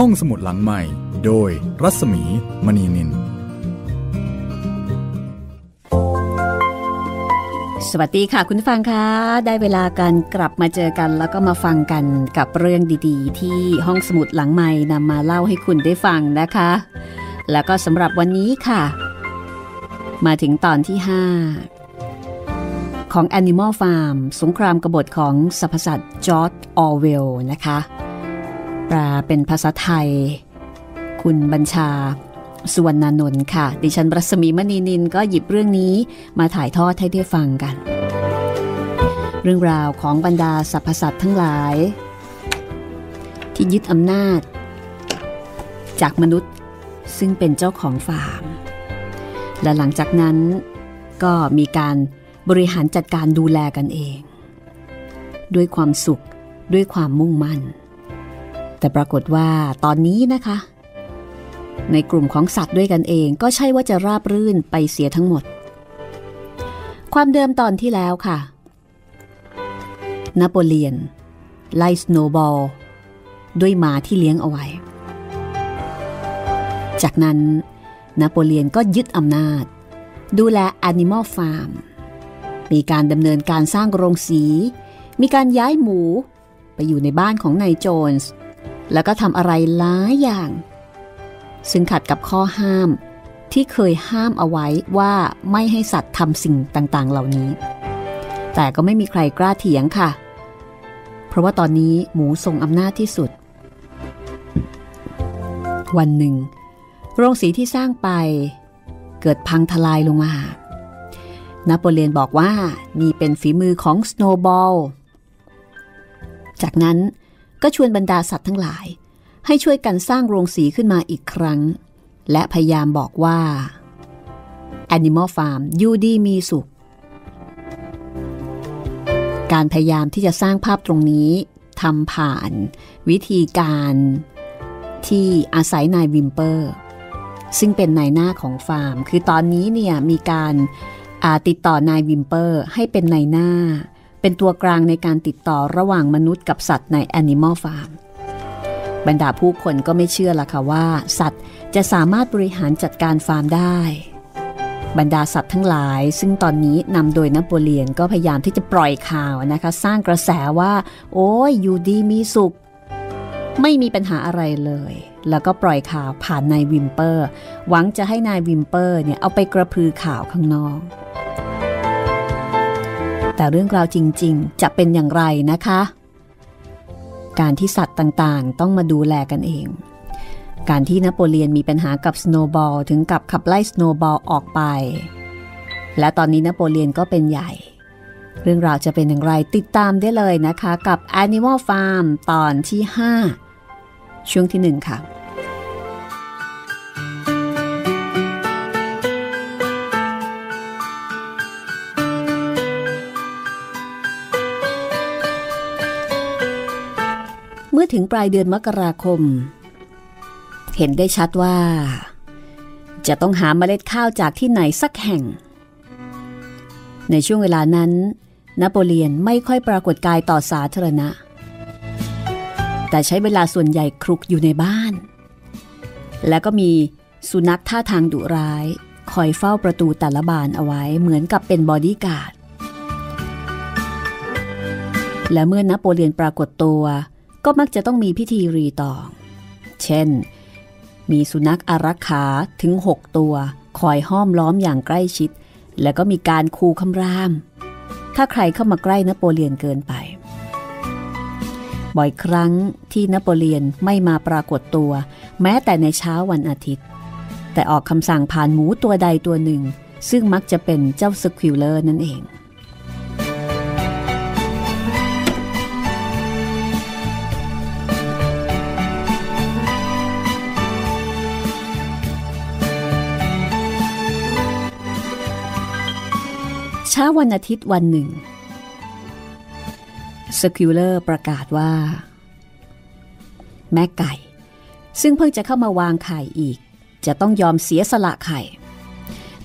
ห้องสมุดหลังใหม่ โดยรัศมีมณีนิน สวัสดีค่ะคุณฟังคะได้เวลาการกลับมาเจอกัน แล้วก็มาฟังกันกับเรื่องดีๆ ที่ห้องสมุดหลังใหม่นำมาเล่าให้คุณได้ฟังนะคะ แล้วก็สำหรับวันนี้ค่ะ มาถึงตอนที่ 5 ของ Animal Farm สงครามกบฏของสรรพสัตว์จอร์ดออเวลนะคะ แปลเป็นภาษาไทย คุณบัญชา สุวรรณนนท์ค่ะ ดิฉันรัศมีมณีนินก็หยิบเรื่องนี้มาถ่ายทอดให้ได้ฟังกัน เรื่องราวของบรรดาสรรพสัตว์ทั้งหลาย ที่ยึดอำนาจ จากมนุษย์ซึ่งเป็นเจ้าของฟาร์ม และหลังจากนั้นก็มีการบริหารจัดการดูแลกันเอง ด้วยความสุขด้วยความมุ่งมั่น แต่ปรากฏว่าตอนนี้นะคะ ในกลุ่มของสัตว์ด้วยกันเองก็ใช่ว่าจะราบรื่นไปเสียทั้งหมด ความเดิมตอนที่แล้วค่ะ นโปเลียน ไล่สโนบอล ด้วยหมาที่เลี้ยงเอาไว้ จากนั้นนโปเลียนก็ยึดอำนาจ ดูแล Animal Farm มีการดำเนินการสร้างโรงสี มีการย้ายหมู ไปอยู่ในบ้านของนายโจนส์ แล้วก็ทำอะไรหลายอย่าง ซึ่งขัดกับข้อห้ามที่เคยห้ามเอาไว้ว่าไม่ให้สัตว์ทำสิ่งต่างๆ เหล่านี้ แต่ก็ไม่มีใครกล้าเถียงค่ะ เพราะว่าตอนนี้หมูทรงอำนาจที่สุด วันหนึ่ง โรงสีที่สร้างไป เกิดพังทลายลงมา นโปเลียนบอกว่านี่เป็นฝีมือของสโนบอล จากนั้น ก็ชวนบรรดาสัตว์ทั้งหลาย ให้ช่วยกันสร้างโรงสีขึ้นมาอีกครั้ง และพยายามบอกว่า Animal Farm อยู่ดีมีสุข การพยายามที่จะสร้างภาพตรงนี้ทำผ่าน วิธีการที่อาศัยนายวิมเปอร์ ซึ่งเป็นนายหน้าของฟาร์ม คือตอนนี้เนี่ยมีการติดต่อนายวิมเปอร์ให้เป็นนายหน้า เป็นตัวกลางในการติดต่อระหว่างมนุษย์กับสัตว์ใน Animal Farm บรรดาผู้คนก็ไม่เชื่อละค่ะว่า สัตว์จะสามารถบริหารจัดการฟาร์มได้ บรรดาสัตว์ทั้งหลาย ซึ่งตอนนี้นำโดยนโปเลียนก็พยายามที่จะปล่อยข่าวนะคะ สร้างกระแสว่า โอ้ยอยู่ดีมีสุข ไม่มีปัญหาอะไรเลย แล้วก็ปล่อยข่าวผ่านนายวิมเปอร์ หวังจะให้นายวิมเปอร์เนี่ยเอาไปกระพือข่าวข้างนอก แต่เรื่องราวจริง ๆ จะเป็นอย่างไรนะคะ การที่สัตว์ต่างๆ ต้องมาดูแลกันเอง การที่นโปเลียนมีปัญหากับสโนบอลถึงกับขับไล่สโนบอลออกไป และตอนนี้นโปเลียนก็เป็นใหญ่ เรื่องราวจะเป็นอย่างไรติดตามได้เลยนะคะ กับ Animal Farm ตอนที่ 5 ช่วงที่ 1 ค่ะ มื่อถึงปลายเดือนมกราคม เห็นได้ชัดว่า จะต้องหาเมล็ดข้าวจากที่ไหนสักแห่ง ในช่วงเวลานั้นนโปเลียนไม่ค่อยปรากฏกายต่อสาธารณะ แต่ใช้เวลาส่วนใหญ่คลุกอยู่ในบ้าน และก็มีสุนัขท่าทางดุร้าย คอยเฝ้าประตูแต่ละบานเอาไว้เหมือนกับเป็นบอดี้การ์ดและเมื่อนโปเลียนปรากฏตัว ก็มักจะต้องมีพิธีรีตอง เช่น มีสุนัขอารักขาถึง 6 ตัว คอยห้อมล้อมอย่างใกล้ชิด แล้วก็มีการขู่คำราม ถ้าใครเข้ามาใกล้นโปเลียนเกินไป บ่อยครั้งที่นโปเลียนไม่มาปรากฏตัว แม้แต่ในเช้าวันอาทิตย์ แต่ออกคำสั่งผ่านหมูตัวใดตัวหนึ่ง ซึ่งมักจะเป็นเจ้าสควิลเลอร์นั่นเอง เช้าวันอาทิตย์วันหนึ่งสควิลเลอร์ประกาศว่า แม่ไก่ ซึ่งเพิ่งจะเข้ามาวางไข่อีก จะต้องยอมเสียสละไข่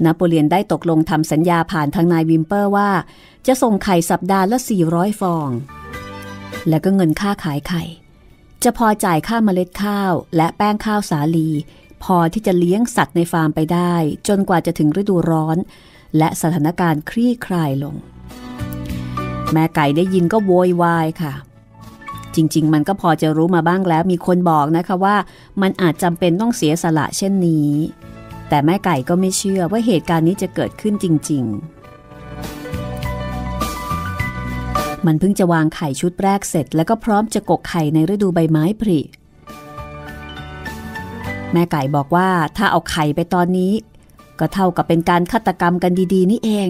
นโปเลียนได้ตกลงทำสัญญาผ่านทางนายวิมเปอร์ว่า จะส่งไข่สัปดาห์ละ 400 ฟอง แล้วก็เงินค่าขายไข่ จะพอจ่ายค่าเมล็ดข้าว และแป้งข้าวสาลี พอที่จะเลี้ยงสัตว์ในฟาร์มไปได้ จนกว่าจะถึงฤดูร้อน และสถานการณ์คลี่คลายลง แม่ไก่ได้ยินก็โวยวายค่ะ จริง ๆ มันก็พอจะรู้มาบ้างแล้วมีคนบอกนะคะว่า มันอาจจำเป็นต้องเสียสละเช่นนี้ แต่แม่ไก่ก็ไม่เชื่อว่าเหตุการณ์นี้จะเกิดขึ้นจริง ๆมันเพิ่งจะวางไข่ชุดแรกเสร็จ แล้วก็พร้อมจะกกไข่ในฤดูใบไม้ผลิ แม่ไก่บอกว่าถ้าเอาไข่ไปตอนนี้ ก็เท่ากับเป็นการฆาตกรรมกันดีๆ นี่เอง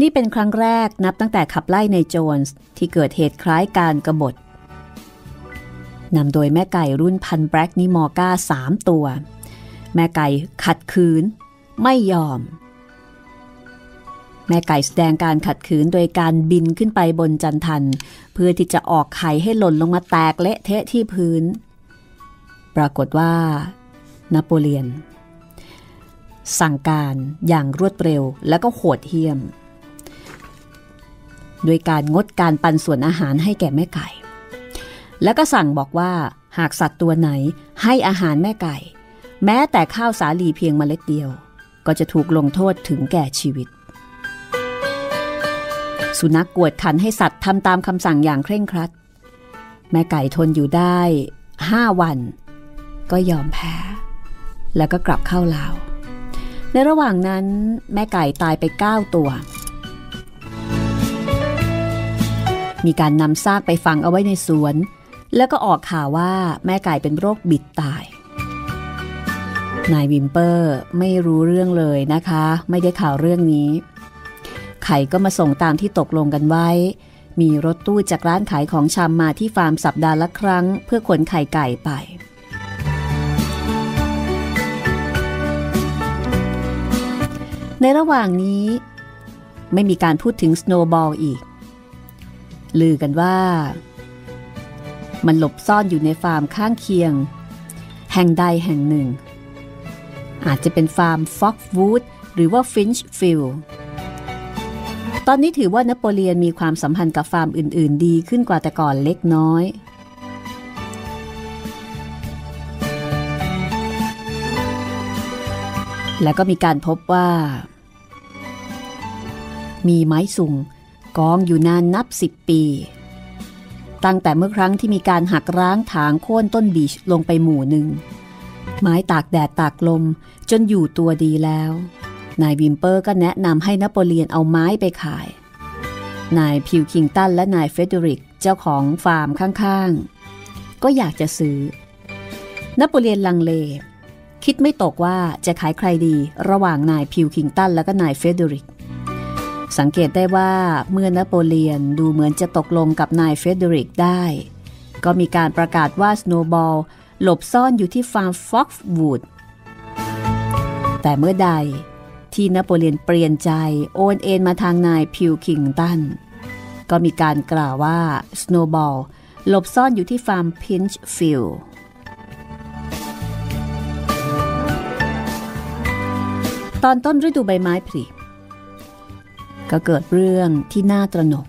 นี่เป็นครั้งแรกนับตั้งแต่ขับไล่ในโจนส์ที่เกิดเหตุคล้ายการกรบฏนำโดยแม่ไก่รุ่นพันแบล็กนิมอก้าสามตัว แม่ไก่ขัดขืน ไม่ยอม แม่ไก่แสดงการขัดขืนโดยการบินขึ้นไปบนจันทัน เพื่อที่จะออกไข่ให้หล่นลงมาแตกเละเทะที่พื้น ปรากฏว่านโปเลียน สั่งการอย่างรวดเร็วและก็โหดเหี้ยม โดยการงดการปันส่วนอาหารให้แก่แม่ไก่ แล้วก็สั่งบอกว่าหากสัตว์ตัวไหนให้อาหารแม่ไก่ แม้แต่ข้าวสาลีเพียงเมล็ดเดียว ก็จะถูกลงโทษถึงแก่ชีวิต สุนัขกกวดขันให้สัตว์ทำตามคำสั่งอย่างเคร่งครัด แม่ไก่ทนอยู่ได้ห้าวัน ก็ยอมแพ้ แล้วก็กลับเข้าลาว ในระหว่างนั้นแม่ไก่ตายไป 9 ตัว มีการนำซากไปฝังเอาไว้ในสวน แล้วก็ออกข่าวว่าแม่ไก่เป็นโรคบิดตาย นายวิมเปอร์ไม่รู้เรื่องเลยนะคะ ไม่ได้ข่าวเรื่องนี้ ไข่ก็มาส่งตามที่ตกลงกันไว้ มีรถตู้จากร้านขายของชำมาที่ฟาร์มสัปดาห์ละครั้ง เพื่อขนไข่ไก่ไป ในระหว่างนี้ ไม่มีการพูดถึงสโนบอลอีก ลือกันว่า มันหลบซ่อนอยู่ในฟาร์มข้างเคียง แห่งใดแห่งหนึ่ง อาจจะเป็นฟาร์มฟ็อกซ์วูดหรือว่าพินช์ฟิลด์ตอนนี้ถือว่านโปเลียนมีความสัมพันธ์กับฟาร์มอื่น ๆ ดีขึ้นกว่าแต่ก่อนเล็กน้อย แล้วก็มีการพบว่า มีไม้ซุงกองอยู่นานนับสิบปี ตั้งแต่เมื่อครั้งที่มีการหักร้างถางโค่นต้นบีชลงไปหมู่หนึ่ง ไม้ตากแดดตากลมจนอยู่ตัวดีแล้ว นายวิมเปอร์ก็แนะนำให้นโปเลียนเอาไม้ไปขาย นายพิลคิงตันและนายเฟรเดริกเจ้าของฟาร์มข้างๆ ก็อยากจะซื้อนโปเลียนลังเล คิดไม่ตกว่าจะขายใครดีระหว่างนายพิลคิงตันและก็นายเฟรเดริก สังเกตได้ว่าเมื่อนโปเลียนดูเหมือนจะตกลงกับนายเฟรเดริกได้ ก็มีการประกาศว่าสโนบอลหลบซ่อนอยู่ที่ฟาร์มฟ็อกซ์วูดแต่เมื่อใดที่นโปเลียนเปลี่ยนใจโอนเอนมาทางนายพิลคิงตัน ก็มีการกล่าวว่าสโนบอลหลบซ่อนอยู่ที่ฟาร์มพินช์ฟิลด์ตอนต้นฤดูใบไม้ผลิ ก็เกิดเรื่องที่น่าตระหนก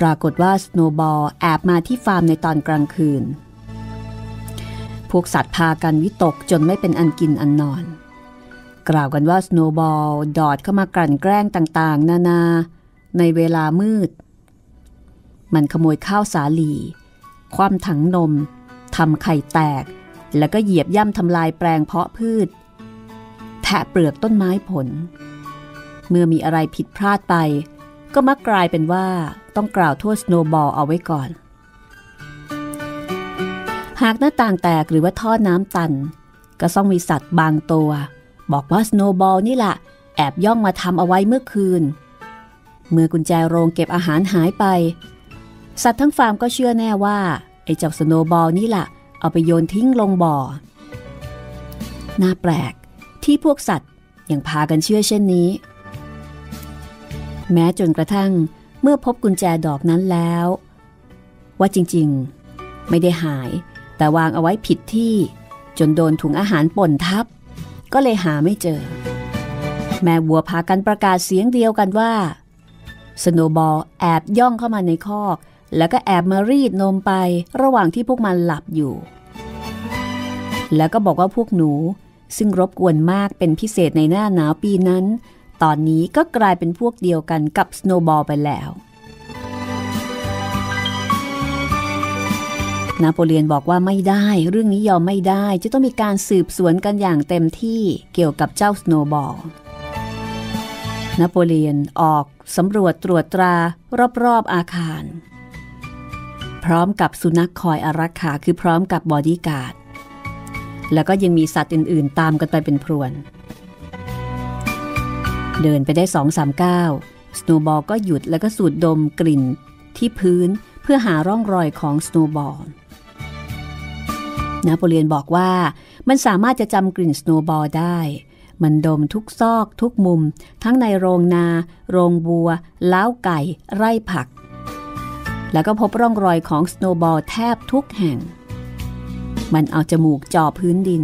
ปรากฏว่าสโนบอลแอบมาที่ฟาร์มในตอนกลางคืน พวกสัตว์พากันวิตกจนไม่เป็นอันกินอันนอน กล่าวกันว่าสโนบอลดอดเข้ามากลั่นแกล้งต่างๆ นานาในเวลามืด มันขโมยข้าวสาลี คว่ำถังนมทำไข่แตก แล้วก็เหยียบย่ำทำลายแปลงเพาะพืช แทะเปลือกต้นไม้ผล เมื่อมีอะไรผิดพลาดไป ก็มักกลายเป็นว่าต้องกล่าวโทษสโนบอลเอาไว้ก่อน หากหน้าต่างแตกหรือว่าท่อน้ำตัน ก็ต้องมีสัตว์บางตัว บอกว่าสโนบอลนี่แหละแอบย่องมาทำเอาไว้เมื่อคืน เมื่อกุญแจโรงเก็บอาหารหายไป สัตว์ทั้งฟาร์มก็เชื่อแน่ว่าไอ้เจ้าสโนบอลนี่แหละเอาไปโยนทิ้งลงบ่อ น่าแปลกที่พวกสัตว์ยังพากันเชื่อเช่นนี้ แม้จนกระทั่งเมื่อพบกุญแจดอกนั้นแล้ว ว่าจริงๆ ไม่ได้หาย แต่วางเอาไว้ผิดที่จนโดนถุงอาหารป่นทับ ก็เลยหาไม่เจอ แม่วัวพากันประกาศเสียงเดียวกันว่า สโนบอลแอบย่องเข้ามาในคอก แล้วก็แอบมารีดนมไประหว่างที่พวกมันหลับอยู่ แล้วก็บอกว่าพวกหนูซึ่งรบกวนมากเป็นพิเศษในหน้าหนาวปีนั้น ตอนนี้ก็กลายเป็นพวกเดียวกันกับสโนบอลไปแล้วนโปเลียนบอกว่าไม่ได้ เรื่องนี้ยอมไม่ได้ จะต้องมีการสืบสวนกันอย่างเต็มที่เกี่ยวกับเจ้าสโนบอลนโปเลียนออกสำรวจตรวจตรารอบๆอาคาร พร้อมกับสุนัขคอยอารักขาคือพร้อมกับบอดี้การ์ด แล้วก็ยังมีสัตว์อื่น ๆ ตามกันไปเป็นพรวน เดินไปได้สองสามก้าวสโนบอลก็หยุดแล้วก็สูดดมกลิ่นที่พื้นเพื่อหาร่องรอยของสโนบอลนโปเลียนบอกว่ามันสามารถจะจำกลิ่นสโนบอลได้ มันดมทุกซอกทุกมุม ทั้งในโรงนา โรงบัว ล้าวไก่ ไร่ผัก แล้วก็พบร่องรอยของสโนบอลแทบทุกแห่ง มันเอาจมูกจ่อพื้นดิน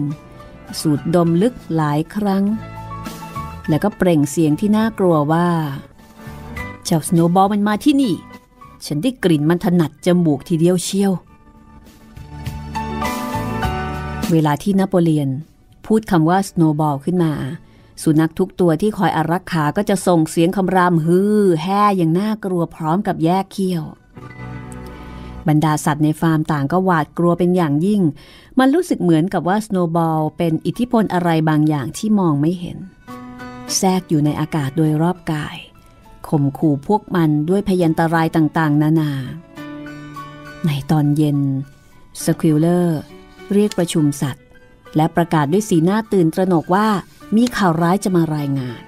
สูดดมลึกหลายครั้ง แล้วก็เปล่งเสียงที่น่ากลัวว่า เจ้าสโนบอลมันมาที่นี่ ฉันได้กลิ่นมันถนัดจมูกทีเดียวเชียว เวลาที่นโปเลียน พูดคำว่า snowball ขึ้นมา สุนัขทุกตัวที่คอยอารักขาก็จะส่งเสียงคำรามฮือแห่อย่างน่ากลัวพร้อมกับแยกเขี้ยวบรรดาสัตว์ในฟาร์มต่างก็หวาดกลัวเป็นอย่างยิ่ง มันรู้สึกเหมือนกับว่า snowball เป็นอิทธิพลอะไรบางอย่างที่มองไม่เห็น แทรกอยู่ในอากาศโดยรอบกายข่มขู่พวกมันด้วยพยันตรายต่างๆ นานา ในตอนเย็นสควิลเลอร์เรียกประชุมสัตว์ และประกาศด้วยสีหน้าตื่นตระหนกว่ามีข่าวร้ายจะมารายงาน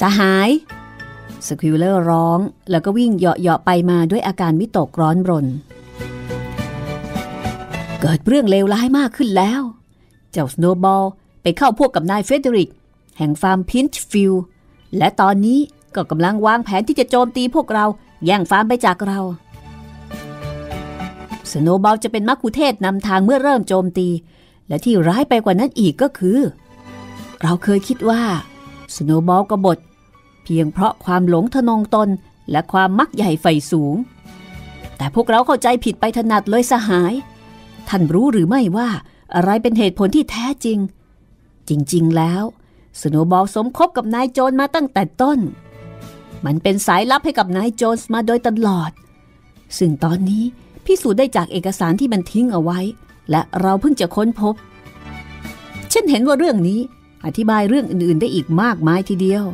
สหายสควิลเลอร์ร้องแล้วก็วิ่งเหยาะๆไปมาด้วยอาการวิตกร้อนรน เกิดเรื่องเลวร้ายมากขึ้นแล้ว เจ้าสโนบอลไปเข้าพวกกับนายเฟรเดริก แห่งฟาร์มพินช์ฟิลด์และตอนนี้ก็กำลังวางแผนที่จะโจมตีพวกเราแย่งฟาร์มไปจากเรา สโนบอลจะเป็นมัคคุเทศก์นำทางเมื่อเริ่มโจมตี และที่ร้ายไปกว่านั้นอีกก็คือ เราเคยคิดว่าสโนบอลกบฏเพียงเพราะความหลงทนงตนและความมักใหญ่ใฝ่สูง แต่พวกเราเข้าใจผิดไปถนัดเลยสหาย ท่านรู้หรือไม่ว่า อะไรเป็นเหตุผลที่แท้จริง จริง ๆ แล้ว สโนบอลสมคบกับนายโจนมาตั้งแต่ต้น มันเป็นสายลับให้กับนายโจนมาโดยตลอด ซึ่งตอนนี้พิสูจน์ได้จากเอกสารที่มันทิ้งเอาไว้ และเราเพิ่งจะค้นพบ ฉันเห็นว่าเรื่องนี้อธิบายเรื่องอื่น ๆ ได้อีกมากมายทีเดียว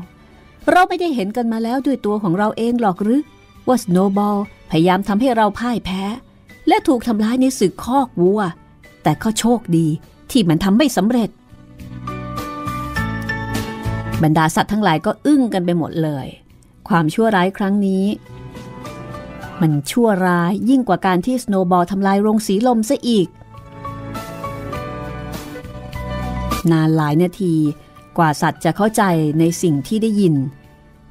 เราไม่ได้เห็นกันมาแล้วด้วยตัวของเราเองหรอกหรือว่าสโนบอลพยายามทำให้เราพ่ายแพ้ และถูกทำร้ายในศึกคอกวัว แต่ก็โชคดีที่มันทำไม่สำเร็จ บรรดาสัตว์ทั้งหลายก็อึ้งกันไปหมดเลย ความชั่วร้ายครั้งนี้ มันชั่วร้ายยิ่งกว่าการที่สโนบอลทำลายโรงสีลมซะอีก นานหลายนาทีกว่าสัตว์จะเข้าใจในสิ่งที่ได้ยิน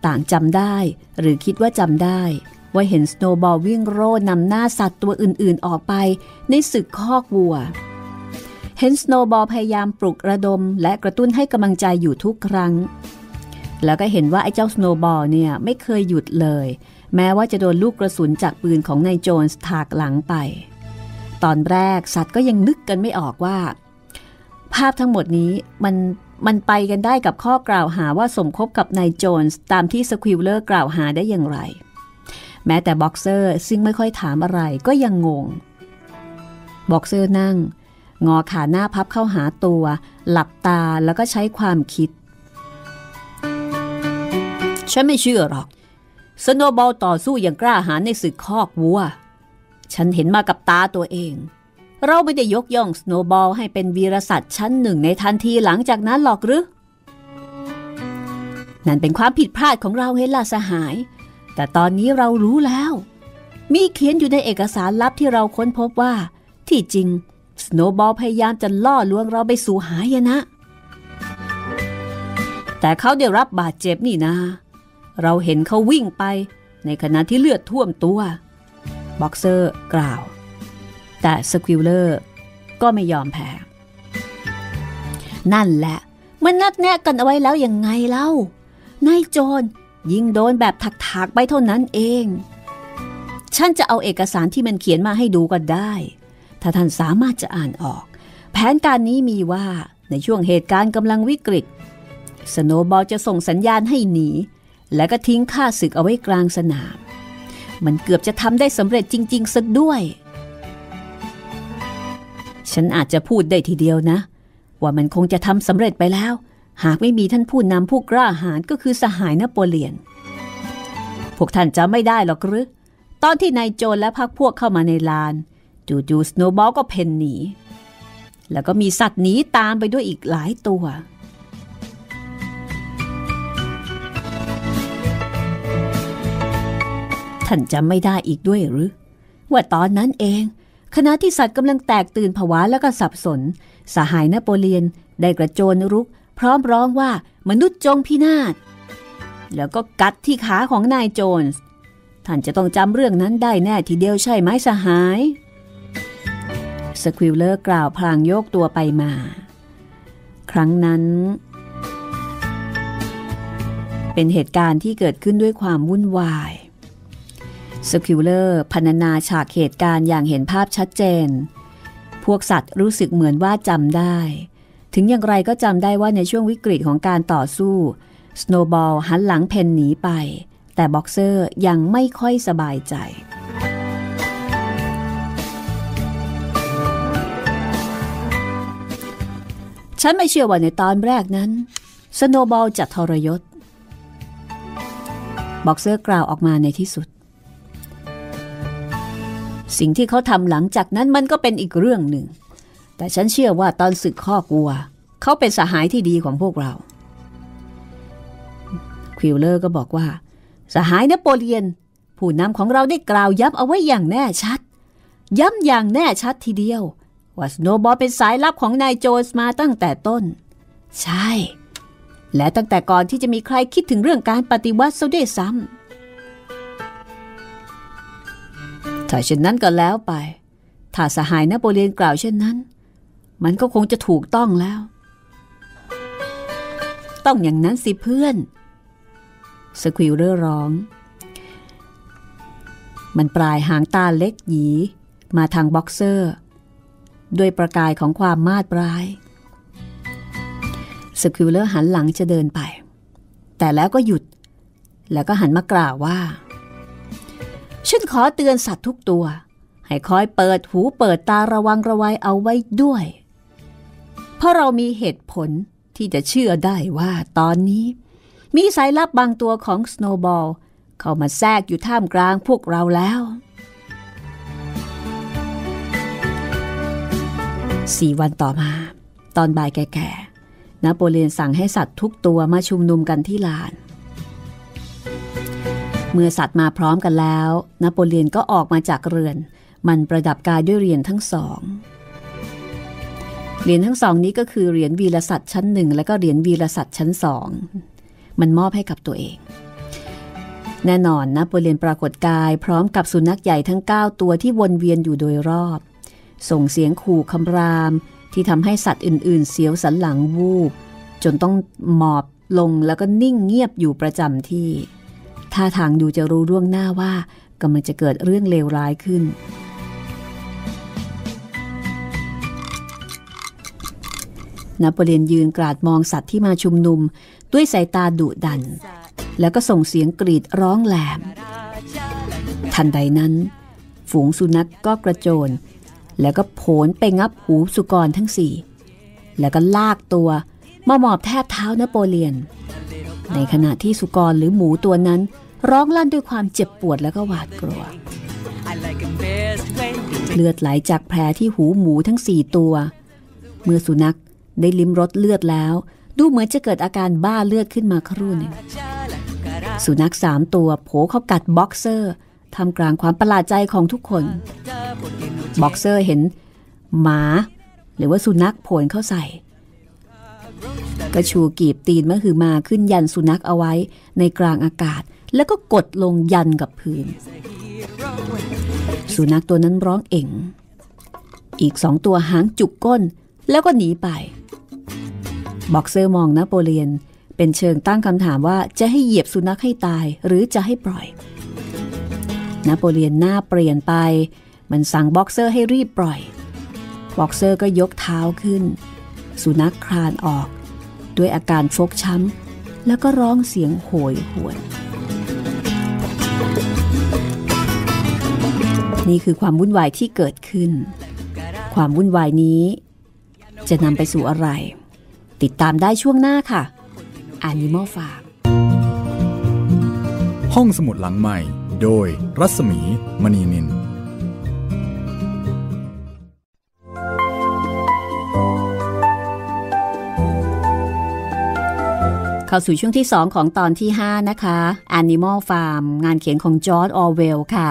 ต่างจำได้หรือคิดว่าจำได้ ว่าเห็นสโนบอลวิ่งโร่นำหน้าสัตว์ตัวอื่นๆออกไปในศึกคอกวัว เห็นสโนบอลพยายามปลุกระดมและกระตุ้นให้กำลังใจอยู่ทุกครั้ง แล้วก็เห็นว่าไอ้เจ้าสโนบอลเนี่ยไม่เคยหยุดเลย แม้ว่าจะโดนลูกกระสุนจากปืนของนายโจนส์ถากหลังไป ตอนแรกสัตว์ก็ยังนึกกันไม่ออกว่า ภาพทั้งหมดนี้มันมันไปกันได้กับข้อกล่าวหาว่าสมคบกับนายโจนส์ตามที่สควิลเลอร์กล่าวหาได้อย่างไร แม้แต่บ็อกเซอร์ซึ่งไม่ค่อยถามอะไรก็ยังงง บ็อกเซอร์นั่ง งอขาหน้าพับเข้าหาตัว หลับตาแล้วก็ใช้ความคิด ฉันไม่เชื่อหรอก สโนบอลต่อสู้อย่างกล้าหาญในศึกคอกวัว ฉันเห็นมากับตาตัวเอง เราไม่ได้ยกย่องสโนบอลให้เป็นวีรสัตว์ชั้นหนึ่งในทันทีหลังจากนั้นหรอกหรือนั่นเป็นความผิดพลาดของเราเฮล่าสหาย แต่ตอนนี้เรารู้แล้ว มีเขียนอยู่ในเอกสารลับที่เราค้นพบว่า ที่จริง สโนบอลพยายามจะล่อลวงเราไปสู่หายนะ แต่เขาได้รับบาดเจ็บนี่นา เราเห็นเขาวิ่งไปในขณะที่เลือดท่วมตัว บ็อกเซอร์กล่าว แต่สควิลเลอร์ก็ไม่ยอมแพ้ นั่นแหละ มันนัดแนะกันเอาไว้แล้วยังไงเล่านายโจนส์ ยิงโดนแบบถากๆไปเท่านั้นเอง ฉันจะเอาเอกสารที่มันเขียนมาให้ดูก็ได้ ถ้าท่านสามารถจะอ่านออก แผนการนี้มีว่าในช่วงเหตุการณ์กำลังวิกฤต สโนบอลจะส่งสัญญาณให้หนี และก็ทิ้งข้าศึกเอาไว้กลางสนาม มันเกือบจะทำได้สำเร็จจริงๆซะด้วย ฉันอาจจะพูดได้ทีเดียวนะ ว่ามันคงจะทำสำเร็จไปแล้ว หากไม่มีท่านผู้นำผู้กล้าหาญก็คือสหายนโปเลียน พวกท่านจำไม่ได้หรอกหรือ ตอนที่นายโจรและพรรคพวกเข้ามาในลาน จู่ๆสโนบอลก็เพ่นหนี แล้วก็มีสัตว์หนีตามไปด้วยอีกหลายตัว ท่านจำไม่ได้อีกด้วยหรือ ว่าตอนนั้นเองขณะที่สัตว์กำลังแตกตื่นผวาแล้วก็สับสน สหายนโปเลียนได้กระโจนรุก พร้อมร้องว่ามนุษย์จงพินาศ แล้วก็กัดที่ขาของนายโจนส์ ท่านจะต้องจำเรื่องนั้นได้แน่ทีเดียวใช่ไหมสหาย สควิลเลอร์กล่าวพลางโยกตัวไปมา ครั้งนั้น เป็นเหตุการณ์ที่เกิดขึ้นด้วยความวุ่นวาย สควิลเลอร์พรรณนาฉากเหตุการณ์อย่างเห็นภาพชัดเจน พวกสัตว์รู้สึกเหมือนว่าจำได้ ถึงอย่างไรก็จำได้ว่าในช่วงวิกฤตของการต่อสู้ สโนบอลหันหลังเผ่นหนีไป แต่บ็อกเซอร์ยังไม่ค่อยสบายใจฉันไม่เชื่อว่าในตอนแรกนั้น สโนบอลจะทรยศ บ็อกเซอร์กล่าวออกมาในที่สุด สิ่งที่เขาทำหลังจากนั้นมันก็เป็นอีกเรื่องหนึ่ง แต่ฉันเชื่อว่าตอนศึกคอกวัว เขาเป็นสหายที่ดีของพวกเรา สควิลเลอร์ก็บอกว่า สหายนโปเลียน ผู้นำของเราได้กล่าวย้ำเอาไว้อย่างแน่ชัด ย้ำอย่างแน่ชัดทีเดียว ว่าสโนบอลเป็นสายลับของนายโจนส์มาตั้งแต่ต้น ใช่ และตั้งแต่ก่อนที่จะมีใครคิดถึงเรื่องการปฏิวัติซะด้วยซ้ำถ้าเช่นนั้นก็แล้วไปถ้าสหายนโปเลียนกล่าวเช่นนั้น มันก็คงจะถูกต้องแล้ว ต้องอย่างนั้นสิเพื่อน สควิลเลอร์ร้อง มันปรายหางตาเล็กหยี มาทางบ็อกเซอร์ ด้วยประกายของความมาดร้าย สควิลเลอร์หันหลังจะเดินไป แต่แล้วก็หยุด แล้วก็หันมากล่าวว่า ฉันขอเตือนสัตว์ทุกตัวให้คอยเปิดหูเปิดตาระวังระไวเอาไว้ด้วย เพราะเรามีเหตุผลที่จะเชื่อได้ว่าตอนนี้ มีสายลับบางตัวของสโนบอลเข้ามาแทรกอยู่ท่ามกลางพวกเราแล้ว สี่วันต่อมา ตอนบ่ายแก่ๆนโปเลียนสั่งให้สัตว์ทุกตัวมาชุมนุมกันที่ลาน เมื่อสัตว์มาพร้อมกันแล้ว นโปเลียนก็ออกมาจากเรือน มันประดับกายด้วยเหรียญทั้งสอง เหรียญทั้งสองนี้ก็คือเหรียญวีรสัตว์ชั้นหนึ่งและก็เหรียญวีรสัตว์ชั้นสองมันมอบให้กับตัวเอง แน่นอนนะโปเลียนปรากฏกายพร้อมกับสุนัขใหญ่ทั้ง 9 ตัวที่วนเวียนอยู่โดยรอบ ส่งเสียงขู่คำราม ที่ทำให้สัตว์อื่น ๆ เสียวสันหลังวูบ จนต้องหมอบลงแล้วก็นิ่งเงียบอยู่ประจำที่ท่าทางดูจะรู้ร่วงหน้าว่ากำลังจะเกิดเรื่องเลวร้ายขึ้น นโปเลียนยืนกราดมองสัตว์ที่มาชุมนุม ด้วยสายตาดุดัน แล้วก็ส่งเสียงกรีดร้องแหลม ทันใดนั้น ฝูงสุนัขกก็กระโจน แล้วก็โผนไปงับหูสุกรทั้งสี่ แล้วก็ลากตัวมาหมอบแทบเท้านโปเลียน ในขณะที่สุกรหรือหมูตัวนั้น ร้องลั่นด้วยความเจ็บปวดแล้วก็หวาดกลัวเลือดไหลจากแผลที่หูหมูทั้งสี่ตัว เมื่อสุนัข ได้ลิ้มรสเลือดแล้ว ดูเหมือนจะเกิดอาการบ้าเลือดขึ้นมาครู่หนึ่งสุนัขสามตัวโผเข้ากัดบ็อกเซอร์ท่ามกลางความประหลาดใจของทุกคน บ็อกเซอร์เห็น หมา หรือว่าสุนัขโผเข้าใส่ก็ชูกีบตีนมะฮือมาขึ้นยันสุนัขเอาไว้ในกลางอากาศ แล้วก็กดลงยันกับพื้น สุนัขตัวนั้นร้องเอ๋ง อีกสองตัวหางจุกก้นแล้วก็หนีไป บ็อกเซอร์มองนโปเลียน เป็นเชิงตั้งคำถามว่าจะให้เหยียบสุนัขให้ตายหรือจะให้ปล่อย นโปเลียนหน้าเปลี่ยนไป มันสั่งบ็อกเซอร์ให้รีบปล่อย บ็อกเซอร์ก็ยกเท้าขึ้น สุนัขคลานออก ด้วยอาการฟกช้ำ แล้วก็ร้องเสียงโหยหวนนี่คือความวุ่นวายที่เกิดขึ้น ความวุ่นวายนี้จะนำไปสู่อะไร ติดตามได้ช่วงหน้าค่ะ Animal Farm ห้องสมุดหลังใหม่ โดยรัศมีมณีนินเข้าสู่ช่วงที่ 2 ของตอนที่ 5 นะคะ Animal Farm งานเขียนของจอร์ดออเวลค่ะ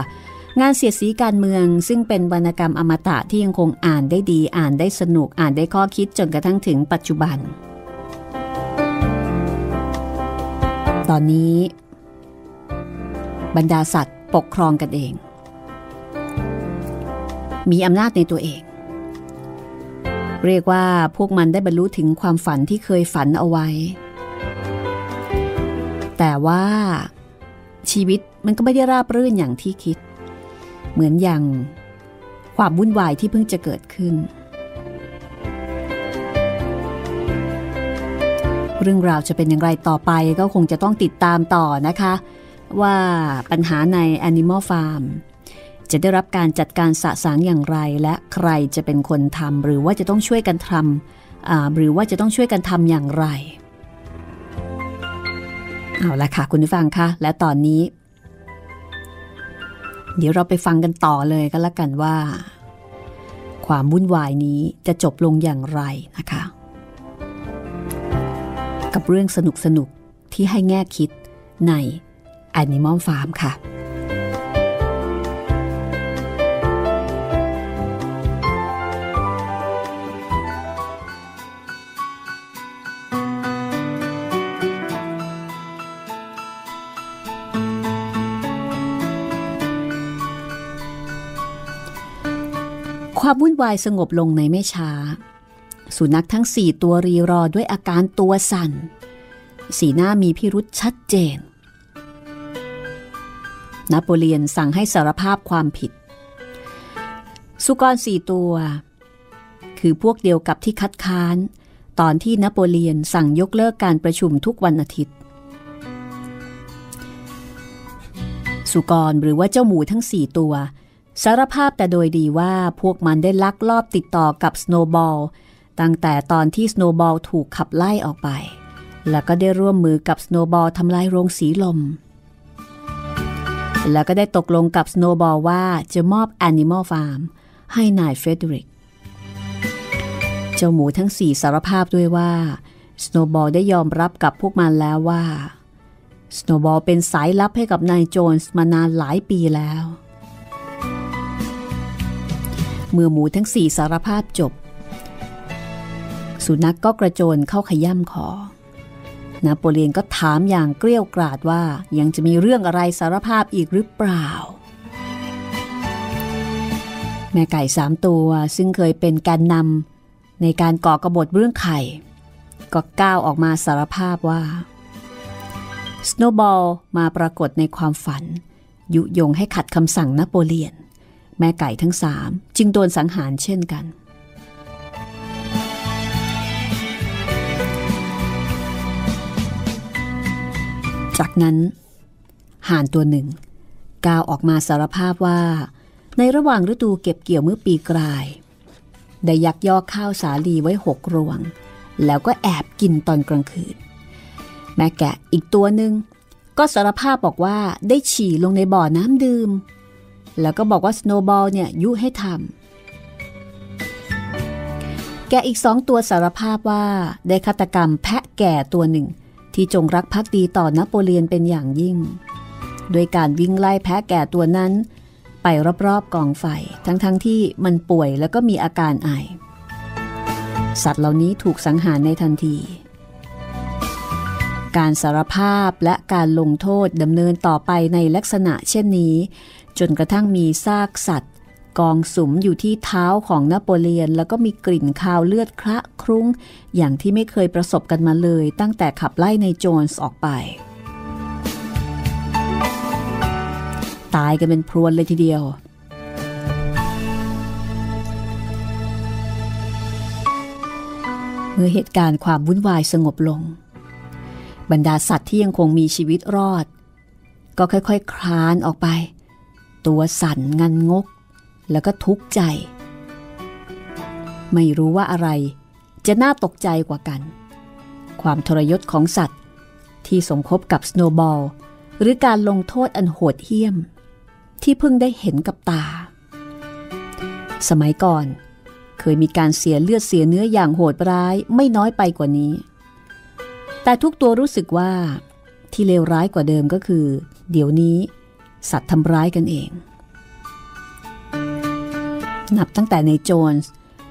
งานเสียดสีการเมืองซึ่งเป็นวรรณกรรมอมตะที่ยังคงอ่านได้ดีอ่านได้สนุกอ่านได้ข้อคิดจนกระทั่งถึงปัจจุบัน ตอนนี้ บรรดาสัตว์ปกครองกันเอง มีอำนาจในตัวเอง เรียกว่าพวกมันได้บรรลุถึงความฝันที่เคยฝันเอาไว้ แต่ว่าชีวิตมันก็ไม่ได้ราบรื่นอย่างที่คิด เหมือนอย่างความวุ่นวายที่เพิ่งจะเกิดขึ้น เรื่องราวจะเป็นอย่างไรต่อไปก็คงจะต้องติดตามต่อนะคะ ว่าปัญหาใน Animal Farm จะได้รับการจัดการสะสางอย่างไร และใครจะเป็นคนทำหรือว่าจะต้องช่วยกันทำหรือว่าจะต้องช่วยกันทำอย่างไร เอาละค่ะคุณผู้ฟังคะและตอนนี้ เดี๋ยวเราไปฟังกันต่อเลยก็แล้วกันว่า ความวุ่นวายนี้จะจบลงอย่างไรนะคะ กับเรื่องสนุกสนุกที่ให้แง่คิดใน Animal Farm ค่ะ ความวุ่นวายสงบลงในไม่ช้า สุนัขทั้งสี่ตัวรีรอด้วยอาการตัวสั่น สีหน้ามีพิรุษชัดเจน นโปเลียนสั่งให้สารภาพความผิด สุกรสี่ตัว คือพวกเดียวกับที่คัดค้าน ตอนที่นโปเลียนสั่งยกเลิกการประชุมทุกวันอาทิตย์สุกรหรือว่าเจ้าหมูทั้งสี่ตัว สารภาพแต่โดยดีว่าพวกมันได้ลักลอบติดต่อกับสโนบอลตั้งแต่ตอนที่สโนบอลถูกขับไล่ออกไป แล้วก็ได้ร่วมมือกับสโนบอลทำลายโรงสีลม แล้วก็ได้ตกลงกับสโนบอลว่าจะมอบ Animal Farm ให้นายเฟรเดอริก เจ้าหมูทั้งสี่สารภาพด้วยว่าสโนบอลได้ยอมรับกับพวกมันแล้วว่าสโนบอลเป็นสายลับให้กับนายโจนส์มานานหลายปีแล้ว เมื่อหมูทั้งสี่สารภาพจบ สุนัขกก็กระโจนเข้าขย่ำคอนโปเลียนก็ถามอย่างเกลี้ยวกราดว่ายังจะมีเรื่องอะไรสารภาพอีกหรือเปล่า แม่ไก่สามตัวซึ่งเคยเป็นการนำในการก่อกระบฏเรื่องไข่ ก็ก้าวออกมาสารภาพว่าสโนบอลมาปรากฏในความฝัน ยุยงให้ขัดคำสั่งนโปเลียน แม่ไก่ทั้งสามจึงโดนสังหารเช่นกัน จากนั้น ห่านตัวหนึ่งก้าวออกมาสารภาพว่า ในระหว่างฤดูเก็บเกี่ยวเมื่อปีกลาย ได้ยักยอกข้าวสาลีไว้หกรวง แล้วก็แอบกินตอนกลางคืน แม่แกะอีกตัวหนึ่งก็สารภาพบอกว่าได้ฉี่ลงในบ่อน้ำดื่ม แล้วก็บอกว่าสโนบอลเนี่ยยุให้ทำแกอีกสองตัวสารภาพว่าได้ฆาตกรรมแพะแก่ตัวหนึ่ง ที่จงรักภักดีต่อนโปเลียนเป็นอย่างยิ่ง โดยการวิ่งไล่แพะแก่ตัวนั้น ไปรอบๆกองไฟ ทั้งๆทที่มันป่วยแล้วก็มีอาการไอ สัตว์เหล่านี้ถูกสังหารในทันทีการสารภาพและการลงโทษดำเนินต่อไปในลักษณะเช่นนี้ จนกระทั่งมีซากสัตว์ กองสุมอยู่ที่เท้าของนโปเลียน แล้วก็มีกลิ่นคาวเลือดคระครุ้ง อย่างที่ไม่เคยประสบกันมาเลย ตั้งแต่ขับไล่ในโจนส์ออกไป ตายกันเป็นพรวนเลยทีเดียวเมื่อเหตุการณ์ความวุ่นวายสงบลง บรรดาสัตว์ที่ยังคงมีชีวิตรอด ก็ค่อยๆคคลานออกไป ตัวสั่นงันงก แล้วก็ทุกข์ใจ ไม่รู้ว่าอะไรจะน่าตกใจกว่ากัน ความทรยศของสัตว์ ที่สมคบกับสโนบอล หรือการลงโทษอันโหดเหี้ยม ที่เพิ่งได้เห็นกับตา สมัยก่อน เคยมีการเสียเลือดเสียเนื้ออย่างโหดร้ายไม่น้อยไปกว่านี้ แต่ทุกตัวรู้สึกว่าที่เลวร้ายกว่าเดิมก็คือ เดี๋ยวนี้ สัตว์ทำร้ายกันเอง นับตั้งแต่ในโจนส์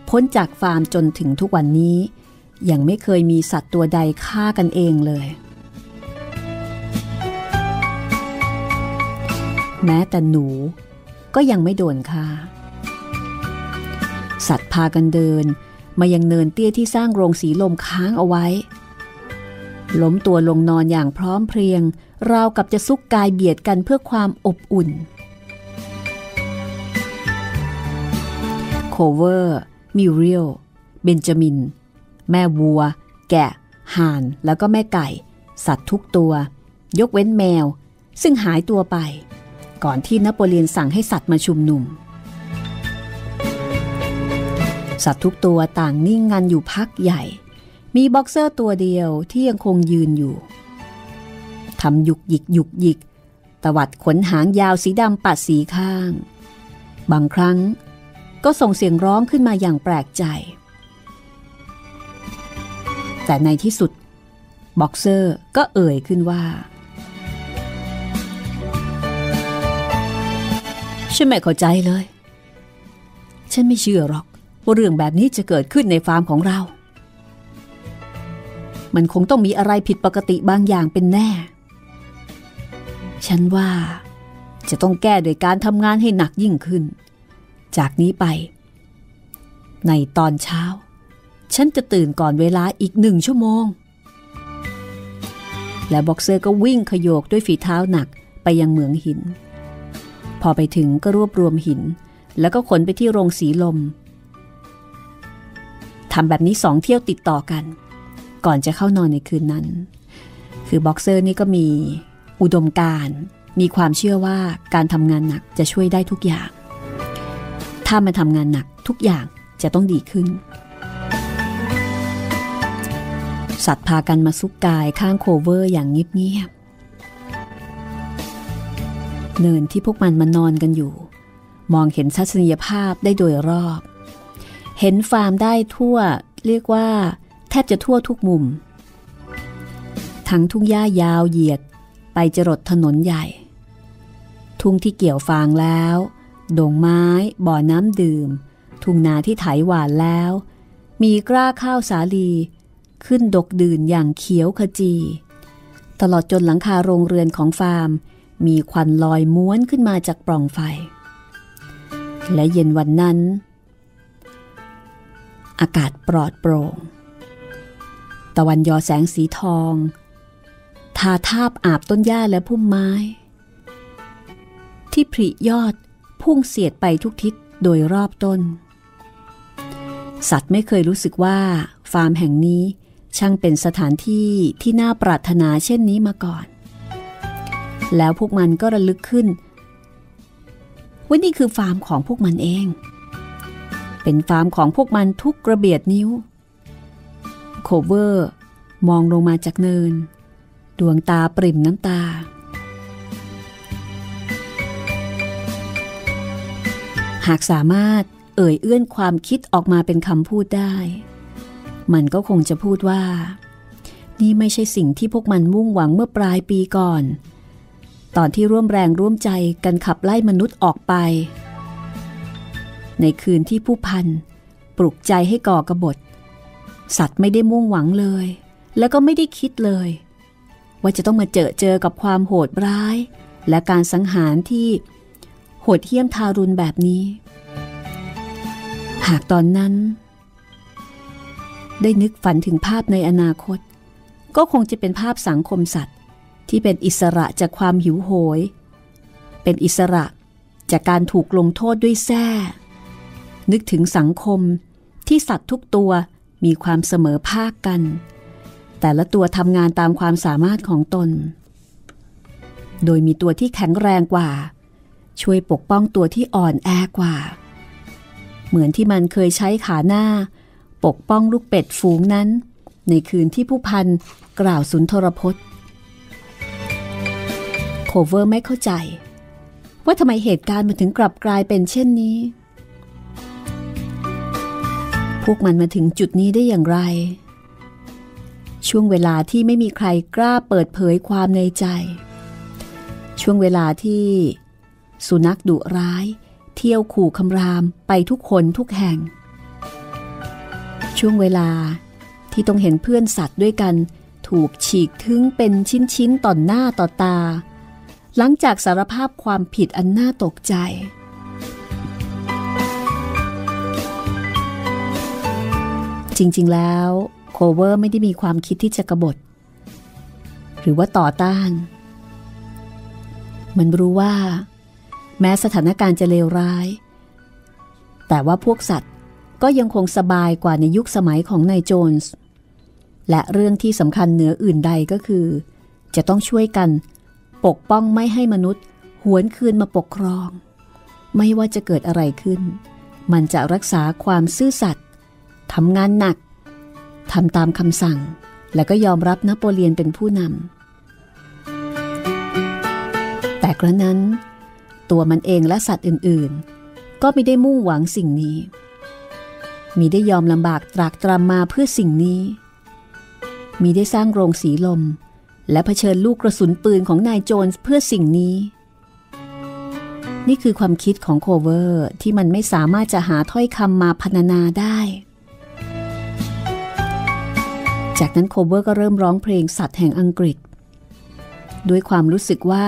พ้นจากฟาร์มจนถึงทุกวันนี้ ยังไม่เคยมีสัตว์ตัวใดฆ่ากันเองเลย แม้แต่หนูก็ยังไม่โดนฆ่า สัตว์พากันเดินมายังเนินเตี้ยที่สร้างโรงสีลมค้างเอาไว้ ล้มตัวลงนอนอย่างพร้อมเพรียง ราวกับจะซุกกายเบียดกันเพื่อความอบอุ่น โคเวอร์ มิเรียล เบนจามิน แม่วัว แกะ ห่าน แล้วก็แม่ไก่ สัตว์ทุกตัว ยกเว้นแมว ซึ่งหายตัวไป ก่อนที่นโปเลียนสั่งให้สัตว์มาชุมนุม สัตว์ทุกตัวต่างนิ่งงันอยู่พักใหญ่ มีบ็อกเซอร์ตัวเดียวที่ยังคงยืนอยู่ ทำหยุกหยิกหยุกหยิกตวัดขนหางยาวสีดำปัดสีข้าง บางครั้งก็ส่งเสียงร้องขึ้นมาอย่างแปลกใจ แต่ในที่สุด บ็อกเซอร์ก็เอ่ยขึ้นว่า ฉันไม่เข้าใจเลย ฉันไม่เชื่อหรอก ว่าเรื่องแบบนี้จะเกิดขึ้นในฟาร์มของเรา มันคงต้องมีอะไรผิดปกติบางอย่างเป็นแน่ ฉันว่าจะต้องแก้โดยการทำงานให้หนักยิ่งขึ้น จากนี้ไป ในตอนเช้า ฉันจะตื่นก่อนเวลาอีกหนึ่งชั่วโมง และบ็อกเซอร์ก็วิ่งโขยกด้วยฝีเท้าหนักไปยังเหมืองหิน พอไปถึงก็รวบรวมหิน แล้วก็ขนไปที่โรงสีลมทำแบบนี้สองเที่ยวติดต่อกัน ก่อนจะเข้านอนในคืนนั้น คือบ็อกเซอร์นี่ก็มี อุดมการณ์มีความเชื่อว่าการทำงานหนักจะช่วยได้ทุกอย่าง ถ้ามาทำงานหนักทุกอย่างจะต้องดีขึ้น สัตว์พากันมาซุกกายข้างโคลเวอร์อย่างเงียบๆ เนินที่พวกมันมานอนกันอยู่ มองเห็นทัศนียภาพได้โดยรอบ เห็นฟาร์มได้ทั่วเรียกว่า แทบจะทั่วทุกมุม ทั้งทุ่งหญ้ายาวเหยียด ไปจรดถนนใหญ่ ทุ่งที่เกี่ยวฟางแล้ว ดงไม้ บ่อน้ำดื่ม ทุ่งนาที่ไถหวานแล้ว มีกล้าข้าวสาลี ขึ้นดกดื่นอย่างเขียวขจี ตลอดจนหลังคาโรงเรือนของฟาร์ม มีควันลอยม้วนขึ้นมาจากปล่องไฟ และเย็นวันนั้น อากาศปลอดโปร่ง ตะวันยอแสงสีทอง ทาทาบอาบต้นหญ้าและพุ่มไม้ ที่ผริยอดพุ่งเสียดไปทุกทิศโดยรอบต้น สัตว์ไม่เคยรู้สึกว่า ฟาร์มแห่งนี้ช่างเป็นสถานที่ที่น่าปรารถนาเช่นนี้มาก่อน แล้วพวกมันก็ระลึกขึ้นว่านี่คือฟาร์มของพวกมันเอง เป็นฟาร์มของพวกมันทุกกระเบียดนิ้ว โคลเวอร์ มองลงมาจากเนิน ดวงตาปริ่มน้ำตา หากสามารถเอ่ยเอื้อนความคิดออกมาเป็นคำพูดได้ มันก็คงจะพูดว่า นี่ไม่ใช่สิ่งที่พวกมันมุ่งหวังเมื่อปลายปีก่อน ตอนที่ร่วมแรงร่วมใจกันขับไล่มนุษย์ออกไป ในคืนที่ผู้พันปลุกใจให้ก่อกระบฏ สัตว์ไม่ได้มุ่งหวังเลย แล้วก็ไม่ได้คิดเลย ว่าจะต้องมาเจอเจอกับความโหดร้าย และการสังหารที่โหดเหี้ยมทารุณแบบนี้ หากตอนนั้น ได้นึกฝันถึงภาพในอนาคต ก็คงจะเป็นภาพสังคมสัตว์ ที่เป็นอิสระจากความหิวโหย เป็นอิสระจากการถูกลงโทษด้วยแส้นึกถึงสังคมที่สัตว์ทุกตัวมีความเสมอภาคกัน แต่ละตัวทำงานตามความสามารถของตน โดยมีตัวที่แข็งแรงกว่า ช่วยปกป้องตัวที่อ่อนแอกว่า เหมือนที่มันเคยใช้ขาหน้า ปกป้องลูกเป็ดฝูงนั้น ในคืนที่ผู้พันกล่าวสุนทรพจน์ โคเวอร์ไม่เข้าใจ ว่าทำไมเหตุการณ์มันถึงกลับกลายเป็นเช่นนี้ พวกมันมาถึงจุดนี้ได้อย่างไร ช่วงเวลาที่ไม่มีใครกล้าเปิดเผยความในใจ ช่วงเวลาที่สุนัขดุร้าย เที่ยวขู่คำรามไปทุกคนทุกแห่ง ช่วงเวลาที่ต้องเห็นเพื่อนสัตว์ด้วยกัน ถูกฉีกทึ้งเป็นชิ้นๆต่อหน้าต่อตา หลังจากสารภาพความผิดอันน่าตกใจจริง ๆ แล้ว โคเวอร์ไม่ได้มีความคิดที่จะกบฏ หรือว่าต่อต้าน มันรู้ว่า แม้สถานการณ์จะเลวร้าย แต่ว่าพวกสัตว์ก็ยังคงสบายกว่าในยุคสมัยของนายโจนส์และเรื่องที่สำคัญเหนืออื่นใดก็คือ จะต้องช่วยกัน ปกป้องไม่ให้มนุษย์ หวนคืนมาปกครอง ไม่ว่าจะเกิดอะไรขึ้น มันจะรักษาความซื่อสัตย์ทำงานหนัก ทำตามคำสั่ง และก็ยอมรับนโปเลียนเป็นผู้นำ แต่กระนั้น ตัวมันเองและสัตว์อื่นๆ ก็ไม่ได้มุ่งหวังสิ่งนี้ มิได้ยอมลำบากตรากตรำมาเพื่อสิ่งนี้ มิได้สร้างโรงสีลม และเผชิญลูกกระสุนปืนของนายโจนส์เพื่อสิ่งนี้นี่คือความคิดของโคลเวอร์ที่มันไม่สามารถจะหาถ้อยคำมาพรรณนาได้ จากนั้นโคลเวอร์ก็เริ่มร้องเพลงสัตว์แห่งอังกฤษ ด้วยความรู้สึกว่า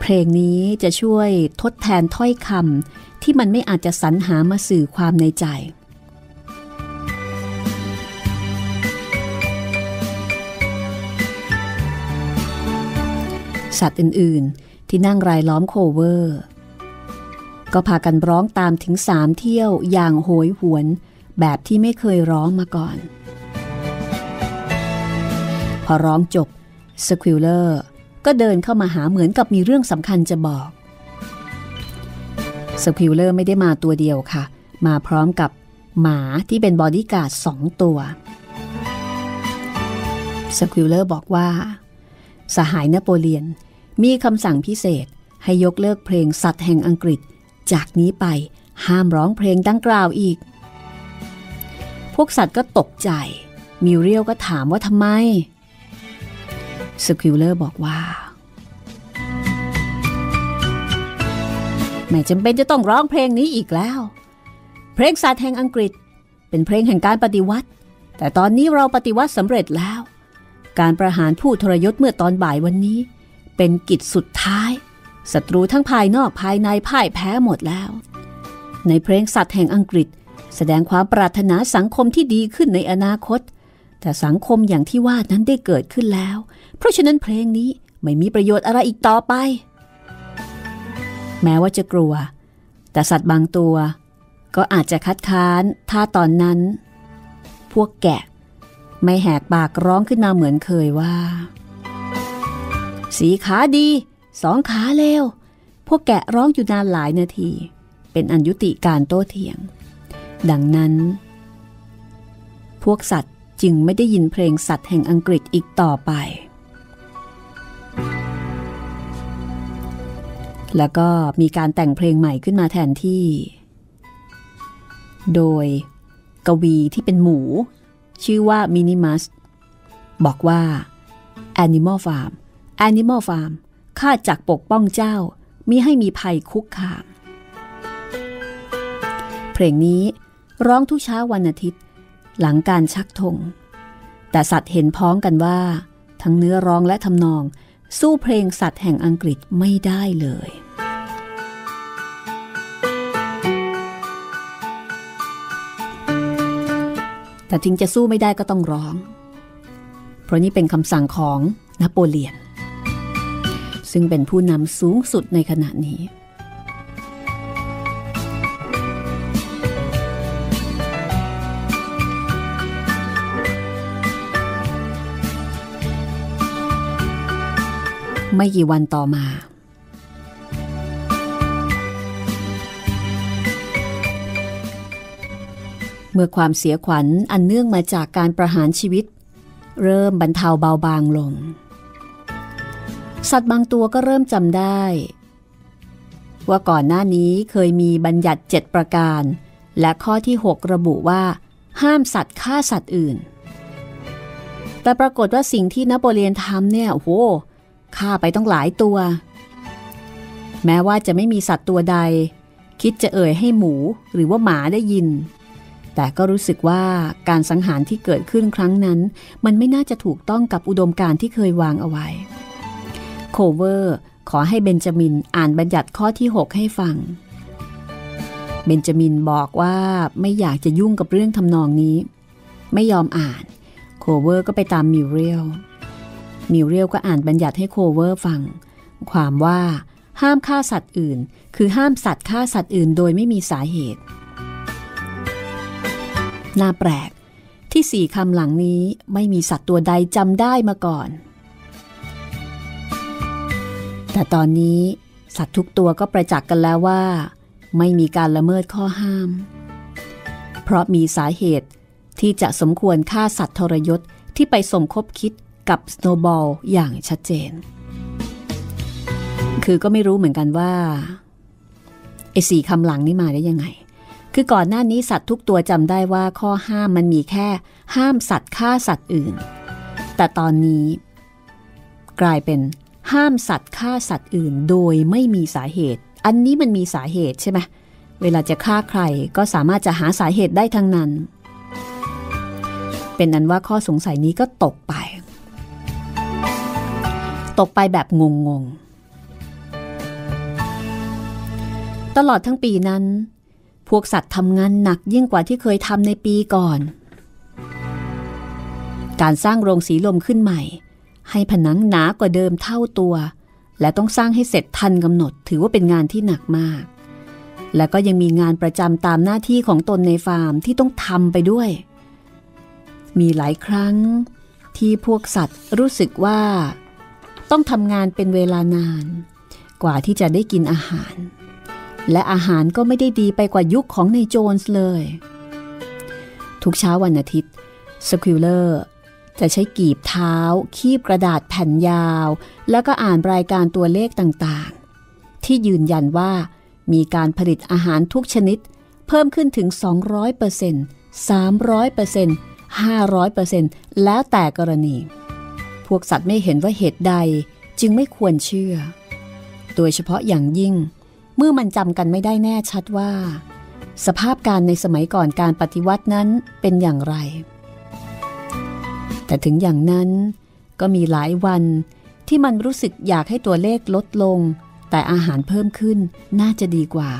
เพลงนี้จะช่วยทดแทนถ้อยคำที่มันไม่อาจจะสรรหามาสื่อความในใจสัตว์อื่น ๆ ที่นั่งรายล้อมโคเวอร์ ก็พากันร้องตามถึงสามเที่ยวอย่างโหยหวน แบบที่ไม่เคยร้องมาก่อน พอร้องจบสควิลเลอร์ก็เดินเข้ามาหาเหมือนกับมีเรื่องสำคัญจะบอกสควิลเลอร์ไม่ได้มาตัวเดียวค่ะ มาพร้อมกับหมาที่เป็นบอดี้การ์ดสองตัวสควิลเลอร์บอกว่า สหายนโปเลียนมีคำสั่งพิเศษให้ยกเลิกเพลงสัตว์แห่งอังกฤษ จากนี้ไปห้ามร้องเพลงดังกล่าวอีก พวกสัตว์ก็ตกใจ มิวเรียลก็ถามว่าทำไม สควิลเลอร์บอกว่า ไม่จำเป็นจะต้องร้องเพลงนี้อีกแล้ว เพลงสัตว์แห่งอังกฤษ เป็นเพลงแห่งการปฏิวัติ แต่ตอนนี้เราปฏิวัติสำเร็จแล้ว การประหารผู้ทรยศเมื่อตอนบ่ายวันนี้ เป็นกิจสุดท้ายศัตรูทั้งภายนอกภายในพ่ายแพ้หมดแล้ว ในเพลงสัตว์แห่งอังกฤษ แสดงความปรารถนาสังคมที่ดีขึ้นในอนาคต แต่สังคมอย่างที่ว่านั้นได้เกิดขึ้นแล้ว เพราะฉะนั้นเพลงนี้ไม่มีประโยชน์อะไรอีกต่อไป แม้ว่าจะกลัว แต่สัตว์บางตัว ก็อาจจะคัดค้านถ้าตอนนั้น พวกแกะ ไม่แหกปากร้องขึ้นมาเหมือนเคยว่า สีขาดีสองขาเลวพวกแกะร้องอยู่นานหลายนาที เป็นอันยุติการโต้เถียง ดังนั้น พวกสัตว์จึงไม่ได้ยินเพลงสัตว์แห่งอังกฤษอีกต่อไป แล้วก็มีการแต่งเพลงใหม่ขึ้นมาแทนที่ โดยกวีที่เป็นหมู ชื่อว่ามินิมัสบอกว่า Animal Farm Animal Farm ข้าจักปกป้องเจ้ามิให้มีภัยคุกคาม เพลงนี้ ร้องทุกเช้าวันอาทิตย์ หลังการชักธงแต่สัตว์เห็นพ้องกันว่า ทั้งเนื้อร้องและทำนอง สู้เพลงสัตว์แห่งอังกฤษไม่ได้เลยแต่ถึงจะสู้ไม่ได้ก็ต้องร้อง เพราะนี่เป็นคำสั่งของนโปเลียน ซึ่งเป็นผู้นำสูงสุดในขณะนี้ ไม่กี่วันต่อมา เมื่อความเสียขวัญอันเนื่องมาจากการประหารชีวิต เริ่มบรรเทาเบาบางลง สัตว์บางตัวก็เริ่มจำได้ ว่าก่อนหน้านี้เคยมีบัญญัติเจ็ดประการ และข้อที่ 6 ระบุว่า ห้ามสัตว์ฆ่าสัตว์อื่นแต่ปรากฏว่าสิ่งที่นโปเลียนทำเนี่ยโอ้โห ฆ่าไปต้องหลายตัว แม้ว่าจะไม่มีสัตว์ตัวใด คิดจะเอ่ยให้หมูหรือว่าหมาได้ยิน แต่ก็รู้สึกว่าการสังหารที่เกิดขึ้นครั้งนั้น มันไม่น่าจะถูกต้องกับอุดมการณ์ที่เคยวางเอาไว้ โคเวอร์ขอให้เบนจามินอ่านบัญญัติข้อที่ 6 ให้ฟัง เบนจามินบอกว่าไม่อยากจะยุ่งกับเรื่องทำนองนี้ ไม่ยอมอ่าน โคเวอร์ก็ไปตามมิวเรียล มิวเรียลก็อ่านบัญญัติให้โคเวอร์ฟัง ความว่าห้ามฆ่าสัตว์อื่น คือห้ามสัตว์ฆ่าสัตว์อื่นโดยไม่มีสาเหตุ น่าแปลกที่สี่คำหลังนี้ไม่มีสัตว์ตัวใดจำได้มาก่อน แต่ตอนนี้สัตว์ทุกตัวก็ประจักษ์กันแล้วว่า ไม่มีการละเมิดข้อห้าม เพราะมีสาเหตุที่จะสมควรฆ่าสัตว์ทรยศที่ไปสมคบคิด กับสโนบอลอย่างชัดเจน คือก็ไม่รู้เหมือนกันว่าไอ้สี่คำหลังนี่มาได้ยังไง คือก่อนหน้านี้สัตว์ทุกตัวจำได้ว่าข้อห้ามมันมีแค่ห้ามสัตว์ฆ่าสัตว์อื่น แต่ตอนนี้ กลายเป็นห้ามสัตว์ฆ่าสัตว์อื่น โดยไม่มีสาเหตุ อันนี้มันมีสาเหตุใช่ไหมเวลาจะฆ่าใครก็สามารถจะหาสาเหตุได้ทั้งนั้น เป็นนั้นว่าข้อสงสัยนี้ก็ตกไป ตกไปแบบงงๆ ตลอดทั้งปีนั้น พวกสัตว์ทำงานหนักยิ่งกว่าที่เคยทำในปีก่อน การสร้างโรงสีลมขึ้นใหม่ ให้ผนังหนากว่าเดิมเท่าตัว และต้องสร้างให้เสร็จทันกำหนดถือว่าเป็นงานที่หนักมาก และก็ยังมีงานประจำตามหน้าที่ของตนในฟาร์มที่ต้องทำไปด้วย มีหลายครั้งที่พวกสัตว์รู้สึกว่า ต้องทำงานเป็นเวลานาน กว่าที่จะได้กินอาหาร และอาหารก็ไม่ได้ดีไปกว่ายุคของนายโจนส์เลย ทุกเช้าวันอาทิตย์สควิลเลอร์จะใช้กีบเท้า คีบกระดาษแผ่นยาว แล้วก็อ่านรายการตัวเลขต่างๆ ที่ยืนยันว่ามีการผลิตอาหารทุกชนิด เพิ่มขึ้นถึง 200% 300% 500%แล้วแต่กรณี พวกสัตว์ไม่เห็นว่าเหตุใดจึงไม่ควรเชื่อ โดยเฉพาะอย่างยิ่ง เมื่อมันจำกันไม่ได้แน่ชัดว่า สภาพการในสมัยก่อนการปฏิวัตินั้นเป็นอย่างไร แต่ถึงอย่างนั้นก็มีหลายวันที่มันรู้สึกอยากให้ตัวเลขลดลง แต่อาหารเพิ่มขึ้นน่าจะดีกว่า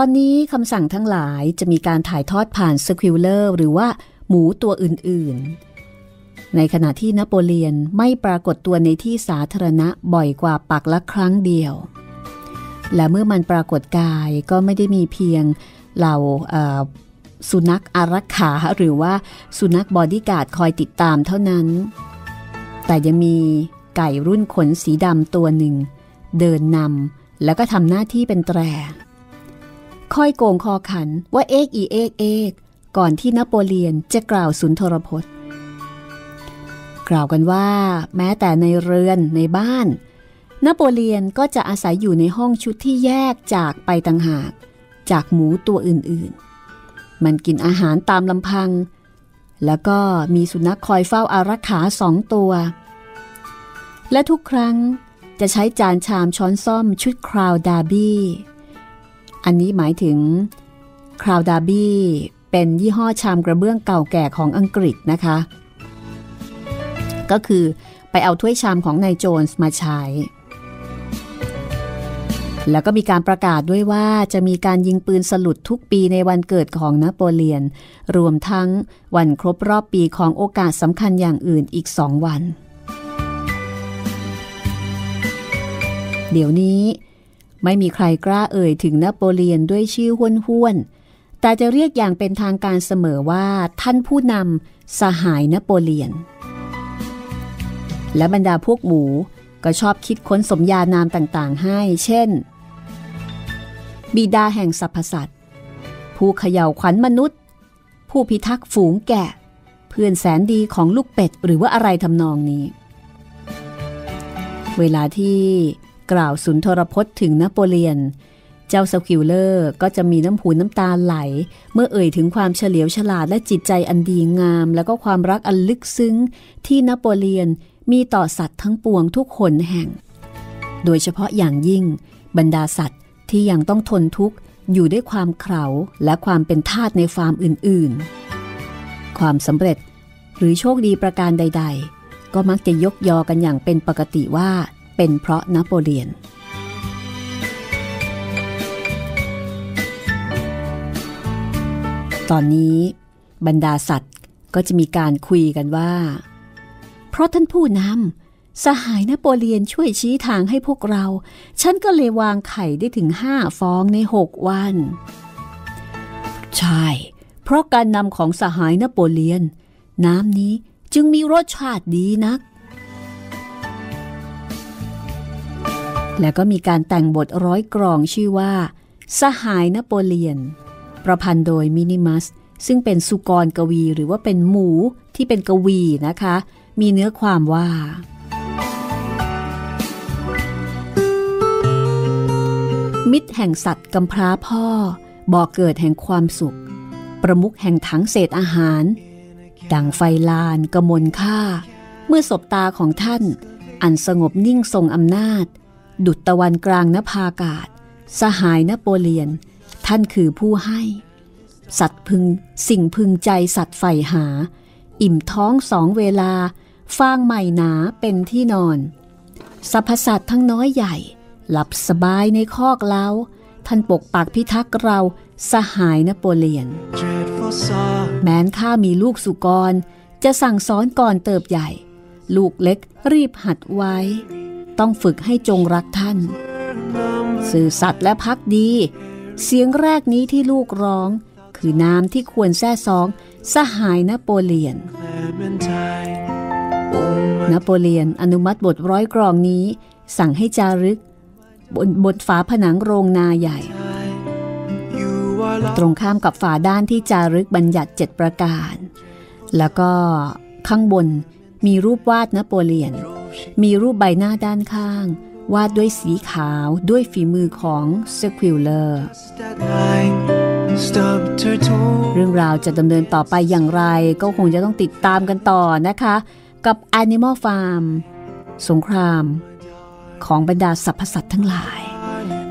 ตอนนี้คำสั่งทั้งหลายจะมีการถ่ายทอดผ่านสควิลเลอร์หรือว่าหมูตัวอื่นๆ ในขณะที่นโปเลียนไม่ปรากฏตัวในที่สาธารณะบ่อยกว่าปักษ์ละครั้งเดียว และเมื่อมันปรากฏกายก็ไม่ได้มีเพียงเหล่าสุนัขอารักขาหรือว่าสุนัขบอดี้การ์ดคอยติดตามเท่านั้น แต่ยังมีไก่รุ่นขนสีดำตัวหนึ่ง เดินนำแล้วก็ทำหน้าที่เป็นแตร คอยโก่งคอขันว่าเอ้กอีเอ้กเอ้กก่อนที่นโปเลียนจะกล่าวสุนทรพจน์ กล่าวกันว่า แม้แต่ในเรือนในบ้านนโปเลียนก็จะอาศัยอยู่ในห้องชุดที่แยกจากไปต่างหาก จากหมูตัวอื่นๆ มันกินอาหารตามลำพัง แล้วก็มีสุนัขคอยเฝ้าอารักขาสองตัว และทุกครั้งจะใช้จานชามช้อนซ่อมชุดคราวดาบี้ อันนี้หมายถึงคราวดาบี้เป็นยี่ห้อชามกระเบื้องเก่าแก่ของอังกฤษนะคะ ก็คือไปเอาถ้วยชามของนายโจนส์มาใช้ แล้วก็มีการประกาศด้วยว่าจะมีการยิงปืนสลุดทุกปีในวันเกิดของนโปเลียน รวมทั้งวันครบรอบปีของโอกาสสำคัญอย่างอื่นอีกสองวัน เดี๋ยวนี้ ไม่มีใครกล้าเอ่ยถึงนโปเลียนด้วยชื่อห้วนห้วนแต่จะเรียกอย่างเป็นทางการเสมอว่าท่านผู้นำสหายนโปเลียน และบรรดาพวกหมูก็ชอบคิดค้นสมญานามต่างๆ ให้ เช่น บิดาแห่งสรรพสัตว์ ผู้เขย่าขวัญมนุษย์ ผู้พิทักษ์ฝูงแกะ เพื่อนแสนดีของลูกเป็ดหรือว่าอะไรทำนองนี้ เวลาที่ กล่าวสุนทรพจน์ถึงนโปเลียน เจ้าสคิวเลอร์ก็จะมีน้ำหูน้ำตาไหล เมื่อเอ่ยถึงความเฉลียวฉลาดและจิตใจอันดีงาม แล้วก็ความรักอันลึกซึ้ง ที่นโปเลียนมีต่อสัตว์ทั้งปวงทุกคนแห่ง โดยเฉพาะอย่างยิ่ง บรรดาสัตว์ที่ยังต้องทนทุกข์อยู่ด้วยความเข่าและความเป็นทาสในฟาร์มอื่นๆ ความสำเร็จหรือโชคดีประการใด ๆ ก็มักจะยกยอกันอย่างเป็นปกติว่า เป็นเพราะนโปเลียน ตอนนี้บรรดาสัตว์ก็จะมีการคุยกันว่า เพราะท่านผู้นำสหายนโปเลียนช่วยชี้ทางให้พวกเรา ฉันก็เลยวางไข่ได้ถึงห้าฟองในหกวัน ใช่ เพราะการนำของสหายนโปเลียน น้ำนี้จึงมีรสชาติดีนัก แล้วก็มีการแต่งบทร้อยกรองชื่อว่า สหายนโปเลียน ประพันธ์โดยมินิมัส ซึ่งเป็นสุกรกวีหรือว่าเป็นหมูที่เป็นกวีนะคะ มีเนื้อความว่า มิตรแห่งสัตว์กำพร้าพ่อบ่อเกิดแห่งความสุข ประมุขแห่งถังเศษอาหาร ดังไฟลานกระมลค่า เมื่อศบตาของท่านอันสงบนิ่งทรงอำนาจ ดุจตะวันกลางนภากาศ สหายนโปเลียน ท่านคือผู้ให้ สัตว์พึงสิ่งพึงใจสัตว์ใฝ่หา อิ่มท้องสองเวลา ฟางใหม่หนาเป็นที่นอนสรรพสัตว์ทั้งน้อยใหญ่ หลับสบายในคอกเล้า ท่านปกปักพิทักษ์เราสหายนโปเลียน แม้นข้ามีลูกสุกร จะสั่งสอนก่อนเติบใหญ่ ลูกเล็กรีบหัดไว้ ต้องฝึกให้จงรักท่าน สื่อสัตว์และพักดี เสียงแรกนี้ที่ลูกร้อง คือน้ำที่ควรแท้ซอง สหายนโปเลียน นโปเลียนอนุมัติบทร้อยกรองนี้ สั่งให้จารึก บนบทฝาผนังโรงนาใหญ่ ตรงข้ามกับฝาด้านที่จารึกบัญญัติเจ็ดประการ แล้วก็ข้างบนมีรูปวาดนโปเลียน มีรูปใบหน้าด้านข้าง วาดด้วยสีขาวด้วยฝีมือของเซควิลเลอร์เรื่องราวจะดำเนินต่อไปอย่างไร ก็คงจะต้องติดตามกันต่อนะคะ กับ Animal Farm สงคราม ของบรรดาสรรพสัตว์ทั้งหลาย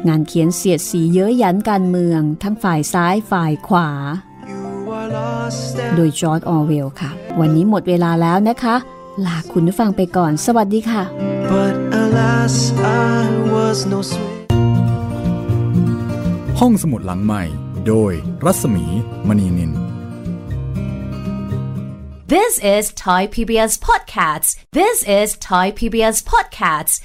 งานเขียนเสียดสีเย้ยยันการเมือง ทั้งฝ่ายซ้ายฝ่ายขวา โดยจอร์ดออเวลค่ะ วันนี้หมดเวลาแล้วนะคะ ลาคุณผู้ฟังไปก่อน สวัสดีค่ะ alas, ห้องสมุดหลังใหม่ โดยรัศมีมณีนิน This is Thai PBS Podcasts. This is Thai PBS Podcasts.